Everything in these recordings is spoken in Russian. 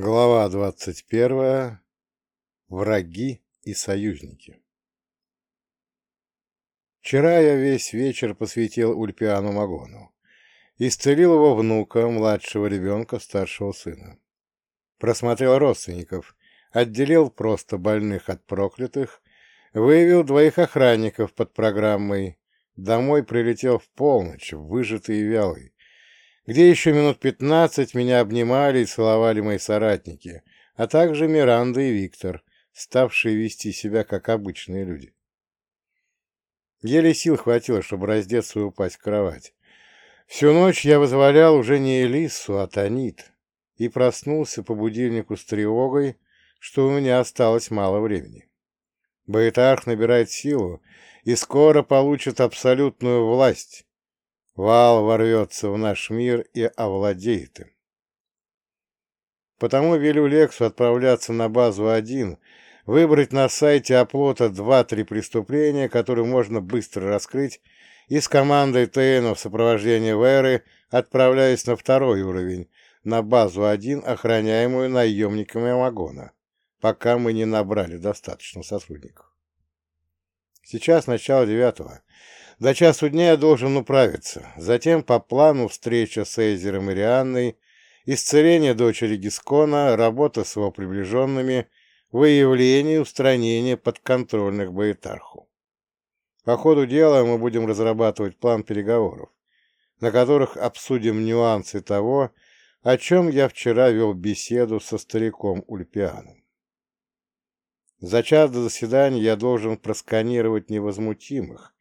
Глава двадцать первая. Враги и союзники. Вчера я весь вечер посвятил Ульпиану Магону. Исцелил его внука, младшего ребенка, старшего сына. Просмотрел родственников, отделил просто больных от проклятых, выявил двоих охранников под программой. Домой прилетел в полночь, выжатый и вялый где еще минут пятнадцать меня обнимали и целовали мои соратники, а также Миранда и Виктор, ставшие вести себя как обычные люди. Еле сил хватило, чтобы раздеться и упасть в кровать. Всю ночь я вызволял уже не Элиссу, а Танит, и проснулся по будильнику с тревогой, что у меня осталось мало времени. Баэтарх набирает силу и скоро получит абсолютную власть, Вал ворвется в наш мир и овладеет им. Потому велю Лексу отправляться на базу один, выбрать на сайте оплота два-три преступления, которые можно быстро раскрыть, и с командой ТН в сопровождении Веры отправляюсь на второй уровень, на базу один, охраняемую наемниками Амагона, пока мы не набрали достаточно сотрудников. Сейчас начало девятого. До часу дня я должен управиться. Затем по плану встреча с Эйзером и Рианной, исцеление дочери Гискона, работа с его приближенными, выявление и устранение подконтрольных Баэтарху. По ходу дела мы будем разрабатывать план переговоров, на которых обсудим нюансы того, о чем я вчера вел беседу со стариком Ульпианом. За час до заседания я должен просканировать невозмутимых,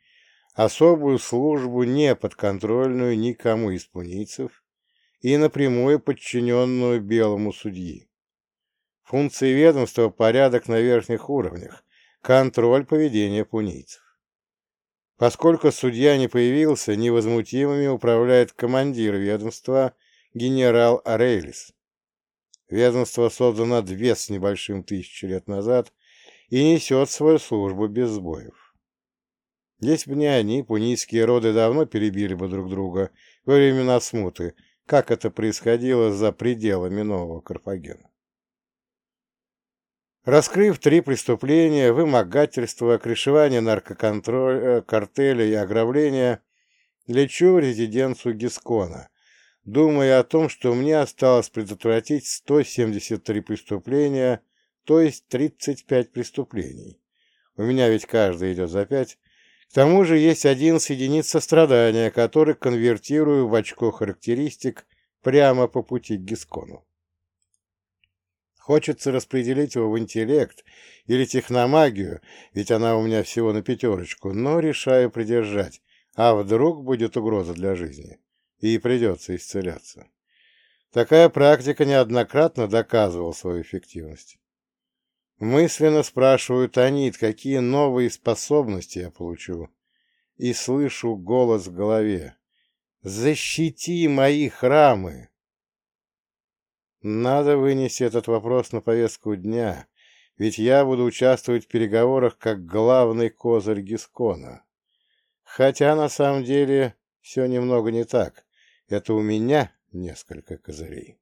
особую службу, не подконтрольную никому из пунийцев и напрямую подчиненную белому судьи. Функции ведомства – порядок на верхних уровнях, контроль поведения пунийцев. Поскольку судья не появился, невозмутимыми управляет командир ведомства генерал Арейлис. Ведомство создано две с небольшим тысячи лет назад и несет свою службу без сбоев. Если бы не они, пунийские роды давно перебили бы друг друга во времена смуты, как это происходило за пределами Нового Карфагена. Раскрыв три преступления, вымогательство, крышевание наркокартеля и ограбление, лечу в резиденцию Гискона, думая о том, что мне осталось предотвратить 173 преступления, то есть 35 преступлений. У меня ведь каждый идет за пять, к тому же есть один единиц сострадания, который конвертирую в очко характеристик прямо по пути к Гискону. Хочется распределить его в интеллект или техномагию, ведь она у меня всего на пятерочку, но решаю придержать, а вдруг будет угроза для жизни, и придется исцеляться. Такая практика неоднократно доказывала свою эффективность. Мысленно спрашиваю Танит, какие новые способности я получу. И слышу голос в голове. «Защити мои храмы!» Надо вынести этот вопрос на повестку дня, ведь я буду участвовать в переговорах как главный козырь Гискона. Хотя на самом деле все немного не так. Это у меня несколько козырей.